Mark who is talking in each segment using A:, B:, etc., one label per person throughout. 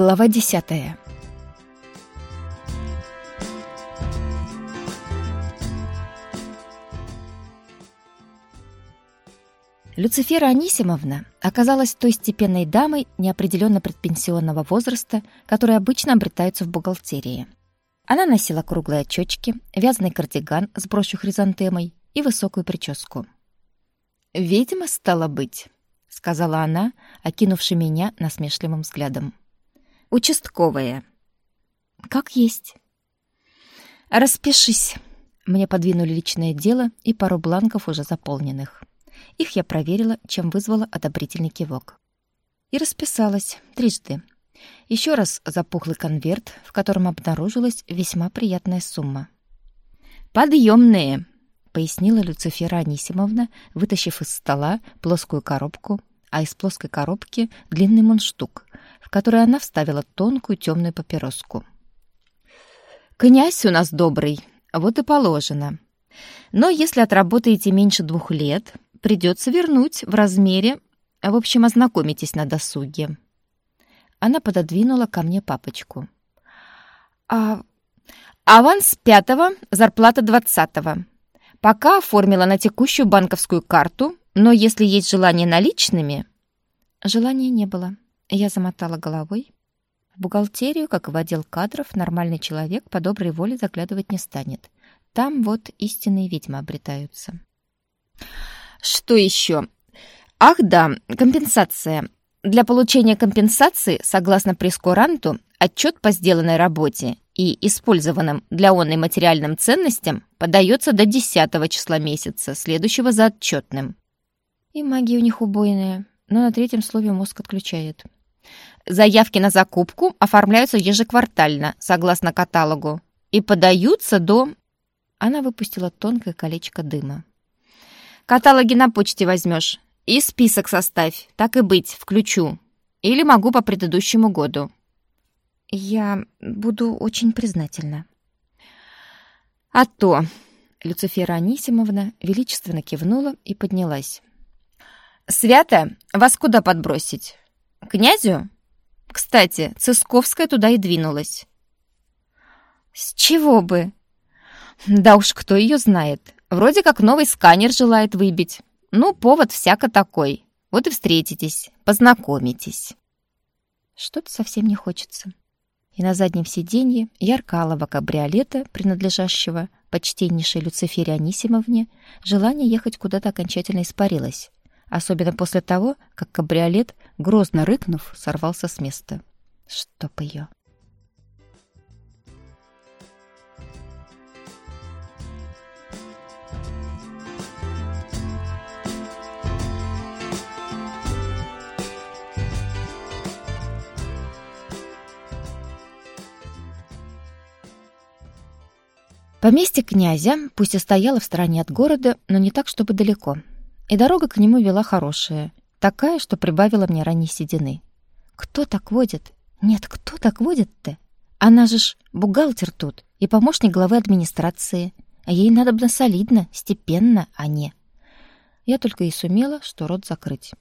A: Глава десятая. Люцифера Анисимовна оказалась той степенной дамой неопределенно предпенсионного возраста, которые обычно обретаются в бухгалтерии. Она носила круглые очечки, вязаный кардиган с брошью хризантемой и высокую прическу. «Ведьма стала быть», — сказала она, окинувши меня насмешливым взглядом. «Участковая». «Как есть». «Распишись». Мне подвинули личное дело и пару бланков уже заполненных. Их я проверила, чем вызвала одобрительный кивок. И расписалась трижды. Еще раз запухлый конверт, в котором обнаружилась весьма приятная сумма. «Подъемные!» — пояснила Люцифера Анисимовна, вытащив из стола плоскую коробку, а из плоской коробки — длинный мундштук, в который она вставила тонкую темную папироску. «Князь у нас добрый, вот и положено. Но если отработаете меньше двух лет, придется вернуть в размере... В общем, ознакомитесь на досуге». Она пододвинула ко мне папочку. «А... Аванс пятого, зарплата двадцатого. Пока оформила на текущую банковскую карту, но если есть желание наличными... Желания не было. Я замотала головой. В бухгалтерию, как и в отдел кадров, нормальный человек по доброй воле заглядывать не станет. Там вот истинные ведьмы обретаются. Что еще? Ах да, компенсация. Для получения компенсации, согласно прескуранту, отчет по сделанной работе и использованным для онной материальным ценностям подается до 10 числа месяца, следующего за отчетным. И магия у них убойная, но на третьем слове мозг отключает. Заявки на закупку оформляются ежеквартально, согласно каталогу, и подаются до... Она выпустила тонкое колечко дыма. Каталоги на почте возьмешь и список составь, так и быть, включу. Или могу по предыдущему году. Я буду очень признательна. А то... Люцифера Анисимовна величественно кивнула и поднялась. «Свято, вас куда подбросить? Князю? Кстати, Цисковская туда и двинулась». «С чего бы?» «Да уж, кто ее знает. Вроде как новый сканер желает выбить. Ну, повод всяко такой. Вот и встретитесь, познакомитесь». Что-то совсем не хочется и на заднем сиденье яркалого кабриолета, принадлежащего почтеннейшей Люцифере Анисимовне, желание ехать куда-то окончательно испарилось, особенно после того, как кабриолет, грозно рыкнув, сорвался с места. Чтоб ее! Поместье князя, пусть и стояло в стороне от города, но не так, чтобы далеко. И дорога к нему вела хорошая, такая, что прибавила мне ранней седины. Кто так водит? Нет, кто так водит-то? Она же ж бухгалтер тут и помощник главы администрации. А ей надо бы солидно, степенно, а не... Я только и сумела, что рот закрыть.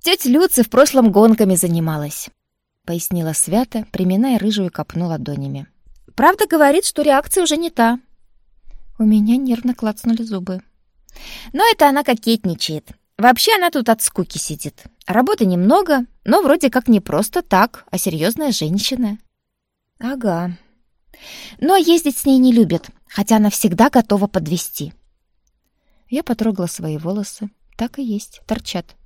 A: «Тетя Люци в прошлом гонками занималась», — пояснила Свята, приминая рыжую копну ладонями. Правда говорит, что реакция уже не та. У меня нервно клацнули зубы. Но это она кокетничает. Вообще она тут от скуки сидит. Работы немного, но вроде как не просто так, а серьезная женщина. Ага. Но ездить с ней не любят, хотя она всегда готова подвести. Я потрогала свои волосы. Так и есть, торчат.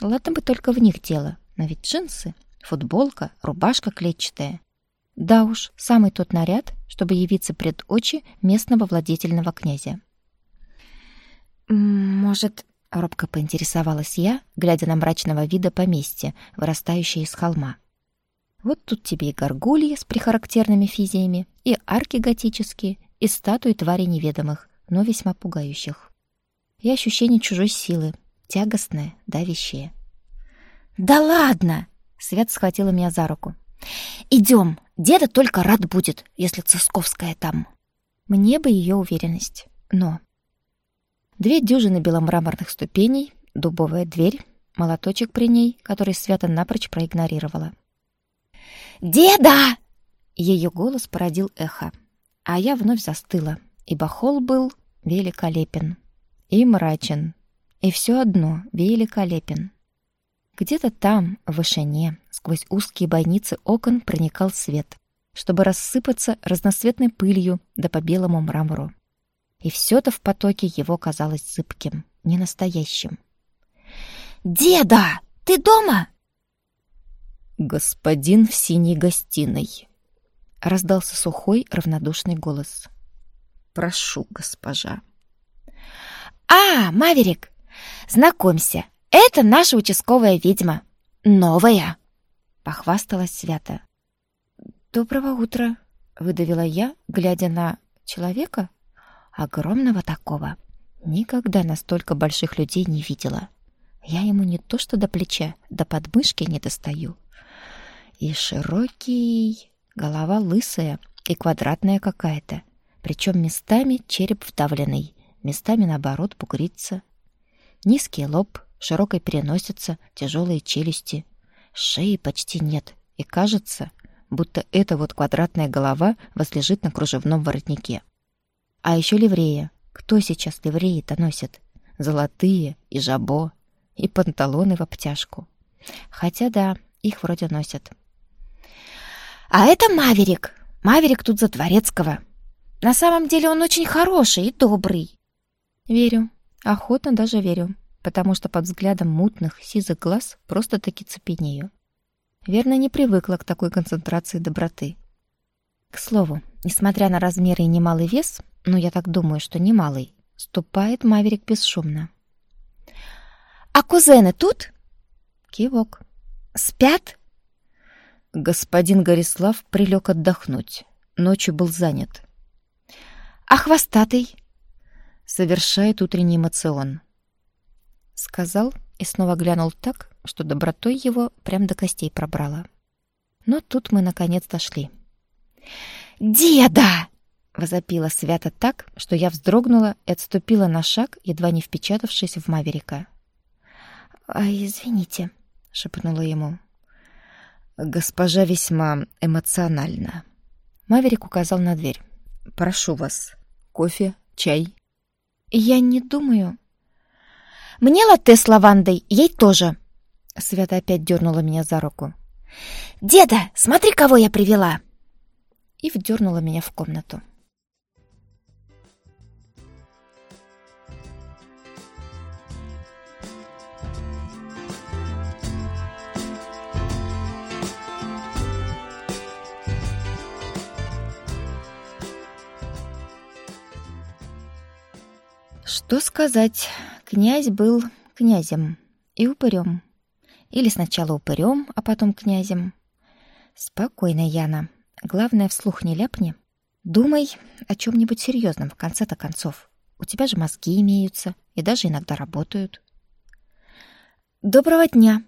A: Ладно бы только в них дело, но ведь джинсы, футболка, рубашка клетчатая. Да уж, самый тот наряд, чтобы явиться пред очи местного владетельного князя. «Может...» — робко поинтересовалась я, глядя на мрачного вида поместья, вырастающее из холма. Вот тут тебе и горгульи с прихарактерными физиями, и арки готические, и статуи тварей неведомых, но весьма пугающих. И ощущение чужой силы, тягостное, давящее. «Да ладно!» — Свет схватила меня за руку. «Идем, деда только рад будет, если Цисковская там». Мне бы ее уверенность, но... Две дюжины беломраморных ступеней, дубовая дверь, молоточек при ней, который Свята напрочь проигнорировала.
B: «Деда!»
A: Ее голос породил эхо, а я вновь застыла, ибо холл был великолепен и мрачен, и все одно великолепен. Где-то там, в вышине, сквозь узкие бойницы окон проникал свет, чтобы рассыпаться разноцветной пылью да по белому мрамору. И все-то в потоке его казалось зыбким, ненастоящим.
B: «Деда, ты дома?»
A: «Господин в синей гостиной», — раздался сухой, равнодушный голос. «Прошу, госпожа».
B: «А, Маверик, знакомься, это наша участковая ведьма. Новая!» — похвасталась Свята.
A: «Доброго утра!» — выдавила я, глядя на человека, огромного такого. Никогда настолько больших людей не видела. Я ему не то что до плеча, до подмышки не достаю. И широкий, голова лысая и квадратная какая-то, причем местами череп вдавленный, местами, наоборот, бугрится. Низкий лоб, широкая переносица, тяжелые челюсти. Шеи почти нет, и кажется, будто эта вот квадратная голова возлежит на кружевном воротнике. А еще ливрея. Кто сейчас ливреи-то носит? Золотые и жабо, и панталоны в обтяжку. Хотя да, их вроде носят.
B: «А это Маверик. Маверик тут за Дворецкого. На самом деле он очень хороший и добрый».
A: «Верю. Охотно даже верю, потому что под взглядом мутных, сизых глаз просто-таки цепенею. Верно, не привыкла к такой концентрации доброты. К слову, несмотря на размеры и немалый вес, ну, я так думаю, что немалый, ступает Маверик бесшумно.
B: «А кузены тут?»
A: Кивок.
B: «Спят?»
A: Господин Горислав прилег отдохнуть. Ночью был занят.
B: «А хвостатый?»
A: Совершает утренний мацион. Сказал и снова глянул так, что добротой его прям до костей пробрало. Но тут мы наконец дошли.
B: «Деда!»
A: — возопила Свята так, что я вздрогнула и отступила на шаг, едва не впечатавшись в Маверика.
B: «А, извините», — шепнула ему.
A: «Госпожа весьма эмоциональна». Маверик указал на дверь. «Прошу вас. Кофе, чай?»
B: «Я не думаю...» «Мне латте с лавандой, ей тоже!»
A: Свята опять дернула меня за руку.
B: «Деда, смотри, кого я привела!»
A: И вдернула меня в комнату. Что сказать, князь был князем и упырем. Или сначала упырем, а потом князем. Спокойно, Яна. Главное, вслух не ляпни. Думай о чем-нибудь серьезном в конце-то концов. У тебя же мозги имеются и даже иногда работают.
B: Доброго дня.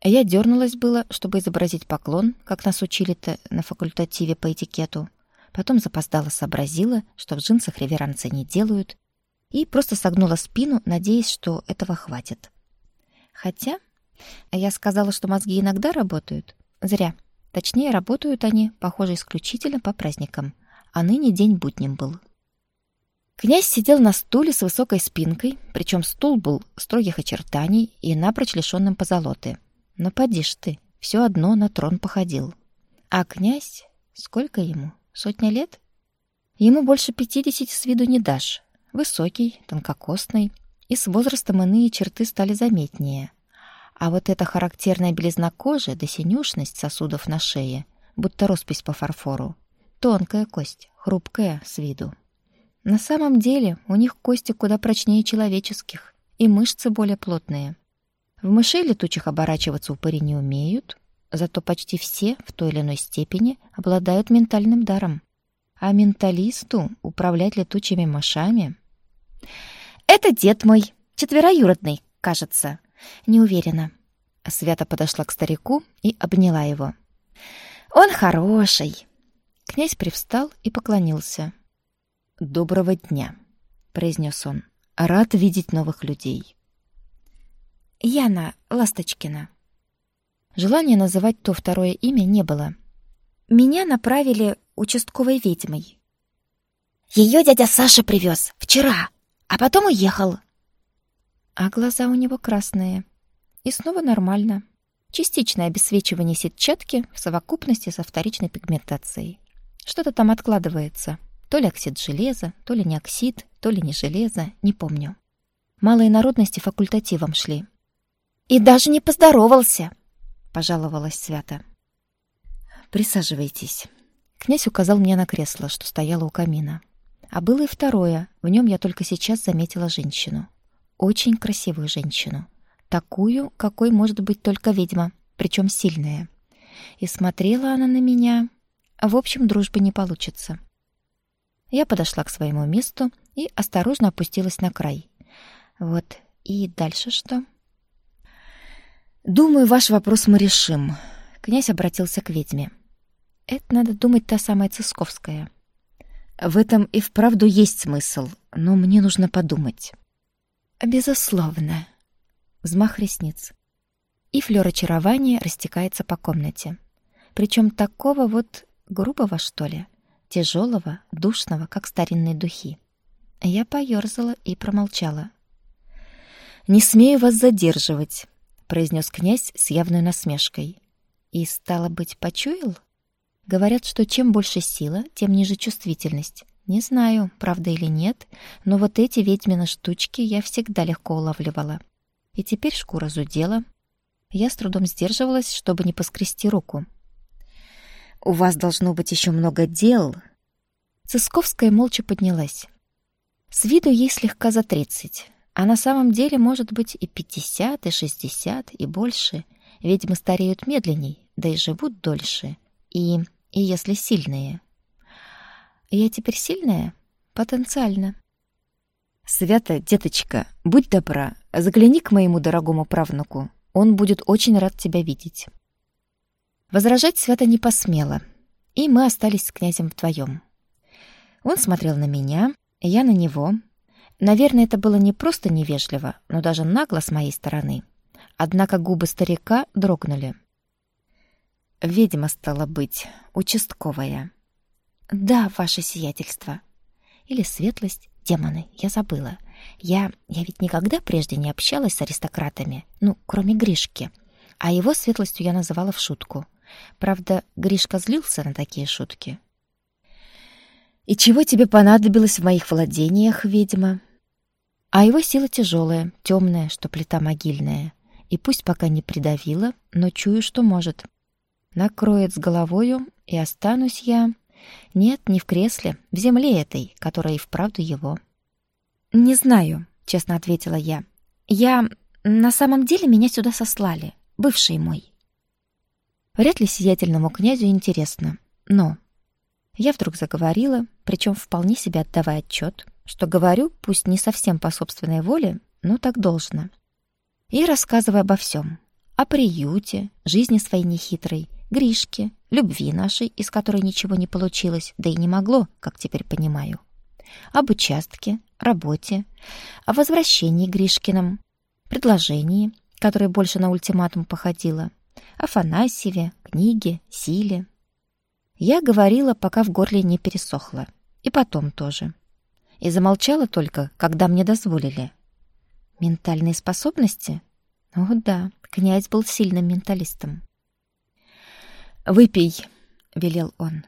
A: Я дернулась было, чтобы изобразить поклон, как нас учили-то на факультативе по этикету. Потом запоздала сообразила, что в джинсах реверансы не делают, и просто согнула спину, надеясь, что этого хватит. Хотя я сказала, что мозги иногда работают. Зря. Точнее, работают они, похоже, исключительно по праздникам. А ныне день будним был. Князь сидел на стуле с высокой спинкой, причем стул был строгих очертаний и напрочь лишенным позолоты. Но поди ж ты, все одно на трон походил. А князь... Сколько ему? Сотня лет? Ему больше пятидесяти с виду не дашь. Высокий, тонкокосный, и с возрастом иные черты стали заметнее. А вот эта характерная белизна кожи да синюшность сосудов на шее, будто роспись по фарфору. Тонкая кость, хрупкая с виду. На самом деле у них кости куда прочнее человеческих, и мышцы более плотные. В мышей летучих оборачиваться упыри не умеют, зато почти все в той или иной степени обладают ментальным даром. А менталисту управлять летучими мышами
B: это дед мой, четвероюродный, кажется. Не уверена.
A: Свята подошла к старику и обняла его.
B: Он хороший.
A: Князь привстал и поклонился. Доброго дня, произнес он. Рад видеть новых людей.
B: Яна Ласточкина.
A: Желания называть то второе имя не было.
B: Меня направили участковой ведьмой. Ее дядя Саша привез вчера, а потом уехал.
A: А глаза у него красные. И снова нормально. Частичное обесцвечивание сетчатки в совокупности со вторичной пигментацией. Что-то там откладывается. То ли оксид железа, то ли не оксид, то ли не железо, не помню. Малые народности факультативом шли.
B: «И даже не поздоровался!»
A: — пожаловалась Свята. «Присаживайтесь». Князь указал мне на кресло, что стояло у камина. А было и второе. В нем я только сейчас заметила женщину. Очень красивую женщину. Такую, какой может быть только ведьма, причем сильная. И смотрела она на меня. В общем, дружбы не получится. Я подошла к своему месту и осторожно опустилась на край. Вот, и дальше что? «Думаю, ваш вопрос мы решим», — князь обратился к ведьме. «Это, надо думать, та самая Цисковская». В этом и вправду есть смысл, но мне нужно подумать.
B: Безусловно.
A: Взмах ресниц. И флёр очарования растекается по комнате. Причем такого вот грубого, что ли, тяжелого, душного, как старинные духи. Я поёрзала и промолчала. «Не смею вас задерживать», — произнес князь с явной насмешкой. «И, стало быть, почуял?» Говорят, что чем больше сила, тем ниже чувствительность. Не знаю, правда или нет, но вот эти ведьмины штучки я всегда легко улавливала. И теперь шкура зудела. Я с трудом сдерживалась, чтобы не поскрести руку. «У вас должно быть еще много дел». Цисковская молча поднялась. С виду ей слегка за тридцать, а на самом деле может быть и пятьдесят, и шестьдесят, и больше. Ведьмы стареют медленней, да и живут дольше. И и если сильные. Я теперь сильная? Потенциально. Свята, деточка, будь добра, загляни к моему дорогому правнуку. Он будет очень рад тебя видеть. Возражать Свята не посмела, и мы остались с князем вдвоем. Он смотрел на меня, я на него. Наверное, это было не просто невежливо, но даже нагло с моей стороны. Однако губы старика дрогнули. Ведьма стала быть, участковая. Да, ваше сиятельство. Или светлость, демоны, я забыла. Я, я ведь никогда прежде не общалась с аристократами, ну, кроме Гришки. А его светлостью я называла в шутку. Правда, Гришка злился на такие шутки. «И чего тебе понадобилось в моих владениях, ведьма?» А его сила тяжелая, темная, что плита могильная. И пусть пока не придавила, но чую, что может накроет с головою, и останусь я... Нет, не в кресле, в земле этой, которая и вправду его.
B: «Не знаю», — честно ответила я. «Я... На самом деле меня сюда сослали, бывший мой».
A: Вряд ли сиятельному князю интересно, но... Я вдруг заговорила, причем вполне себе отдавая отчет, что говорю, пусть не совсем по собственной воле, но так должно. И рассказывая обо всем. О приюте, жизни своей нехитрой, Гришке, любви нашей, из которой ничего не получилось, да и не могло, как теперь понимаю. Об участке, работе, о возвращении Гришкиным, предложении, которое больше на ультиматум походило, о Фанасьеве, книге, силе. Я говорила, пока в горле не пересохло, и потом тоже. И замолчала только, когда мне дозволили. Ментальные способности? О да, князь был сильным менталистом. «Выпей», — велел он.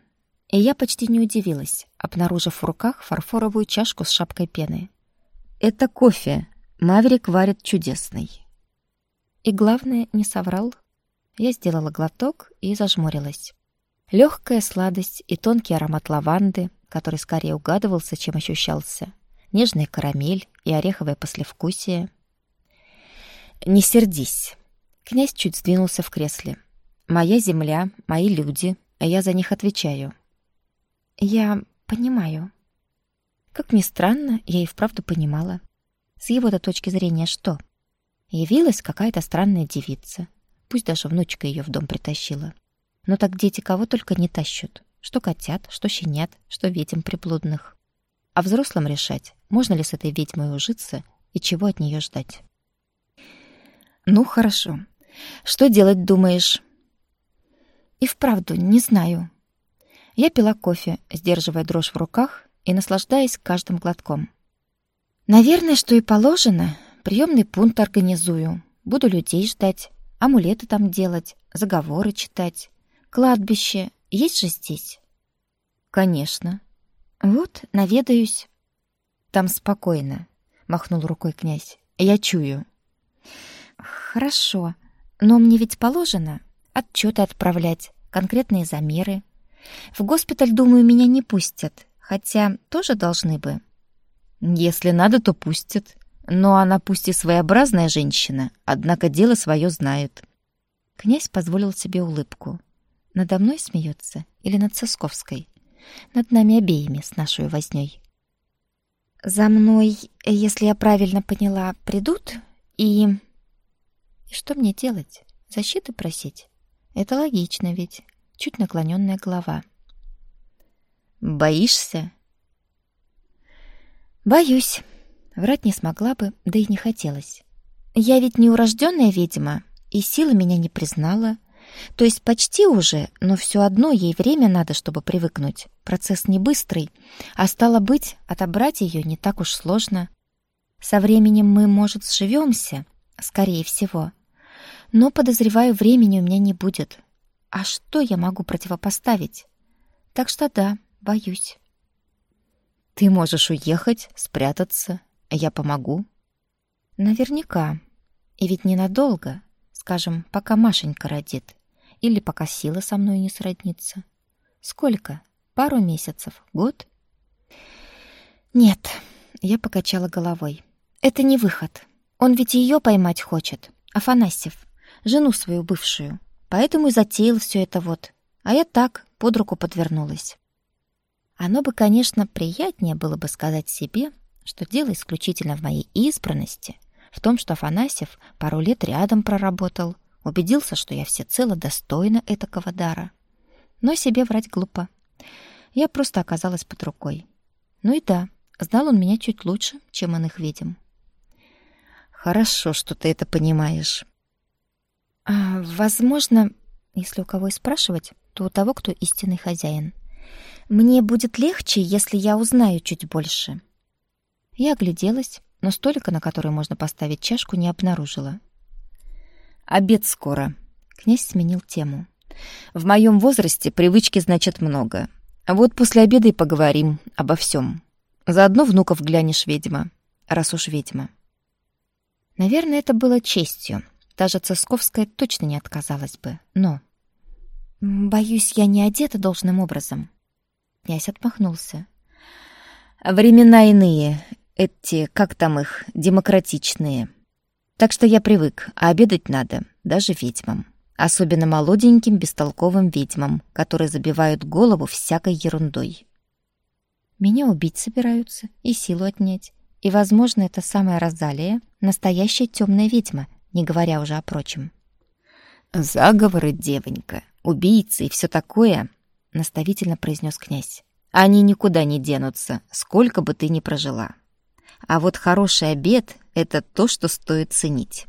A: И я почти не удивилась, обнаружив в руках фарфоровую чашку с шапкой пены. «Это кофе. Маверик варит чудесный». И главное, не соврал. Я сделала глоток и зажмурилась. Легкая сладость и тонкий аромат лаванды, который скорее угадывался, чем ощущался. Нежная карамель и ореховое послевкусие. «Не сердись». Князь чуть сдвинулся в кресле. Моя земля, мои люди, а я за них отвечаю. Я понимаю. Как ни странно, я и вправду понимала. С его-то точки зрения что? Явилась какая-то странная девица. Пусть даже внучка ее в дом притащила. Но так дети кого только не тащат. Что котят, что щенят, что ведьм приблудных. А взрослым решать, можно ли с этой ведьмой ужиться и чего от нее ждать. Ну, хорошо. Что делать, думаешь?»
B: «И вправду не знаю». Я пила кофе, сдерживая дрожь в руках и наслаждаясь каждым глотком. «Наверное, что и положено. Приемный пункт организую. Буду людей ждать, амулеты там делать, заговоры читать. Кладбище есть же здесь?»
A: «Конечно».
B: «Вот, наведаюсь».
A: «Там спокойно», — махнул рукой князь. «Я чую».
B: «Хорошо, но мне ведь положено отчеты отправлять, конкретные замеры. В госпиталь, думаю, меня не пустят, хотя тоже должны бы».
A: «Если надо, то пустят. Но она пусть и своеобразная женщина, однако дело свое знает».
B: Князь позволил себе улыбку. Надо мной смеется или над Сосковской? Над нами обеими с нашей вознёй. За мной, если я правильно поняла, придут и... И что мне делать? Защиты просить? Это логично ведь. Чуть наклоненная голова.
A: Боишься?
B: Боюсь. Врать не смогла бы, да и не хотелось. Я ведь не урожденная ведьма, и сила меня не признала. То есть почти уже, но все одно ей время надо, чтобы привыкнуть. Процесс не быстрый, а стало быть, отобрать ее не так уж сложно. Со временем мы, может, сживемся, скорее всего. Но, подозреваю, времени у меня не будет. А что я могу противопоставить? Так что да, боюсь.
A: Ты можешь уехать, спрятаться. Я помогу.
B: Наверняка. И ведь ненадолго. Скажем, пока Машенька родит. Или пока сила со мной не сроднится. Сколько? Пару месяцев? Год? Нет, я покачала головой. Это не выход. Он ведь ее поймать хочет. Афанасьев, жену свою бывшую. Поэтому и затеял все это вот. А я так, под руку подвернулась. Оно бы, конечно, приятнее было бы сказать себе, что дело исключительно в моей избранности, в том, что Афанасьев пару лет рядом проработал, убедился, что я всецело достойна этакого дара. Но себе врать глупо. Я просто оказалась под рукой. Ну и да, знал он меня чуть лучше, чем он их видим.
A: Хорошо, что ты это понимаешь.
B: А, возможно, если у кого и спрашивать, то у того, кто истинный хозяин. Мне будет легче, если я узнаю чуть больше. Я огляделась, но столика, на который можно поставить чашку, не обнаружила.
A: Обед скоро. Князь сменил тему. В моем возрасте привычки значат много. Вот после обеда и поговорим обо всем. Заодно внуков глянешь, ведьма, раз уж ведьма.
B: Наверное, это было честью. Та же Цисковская точно не отказалась бы. Но... Боюсь, я не одета должным образом. Князь отмахнулся.
A: Времена иные. Эти, как там их, демократичные. Так что я привык, а обедать надо, даже ведьмам. Особенно молоденьким, бестолковым ведьмам, которые забивают голову всякой ерундой.
B: Меня убить собираются и силу отнять. И, возможно, это самая Розалия — настоящая темная ведьма, не говоря уже о прочем.
A: «Заговоры, девонька, убийцы и все такое», — наставительно произнес князь. «Они никуда не денутся, сколько бы ты ни прожила». А вот хороший обед — это то, что стоит ценить.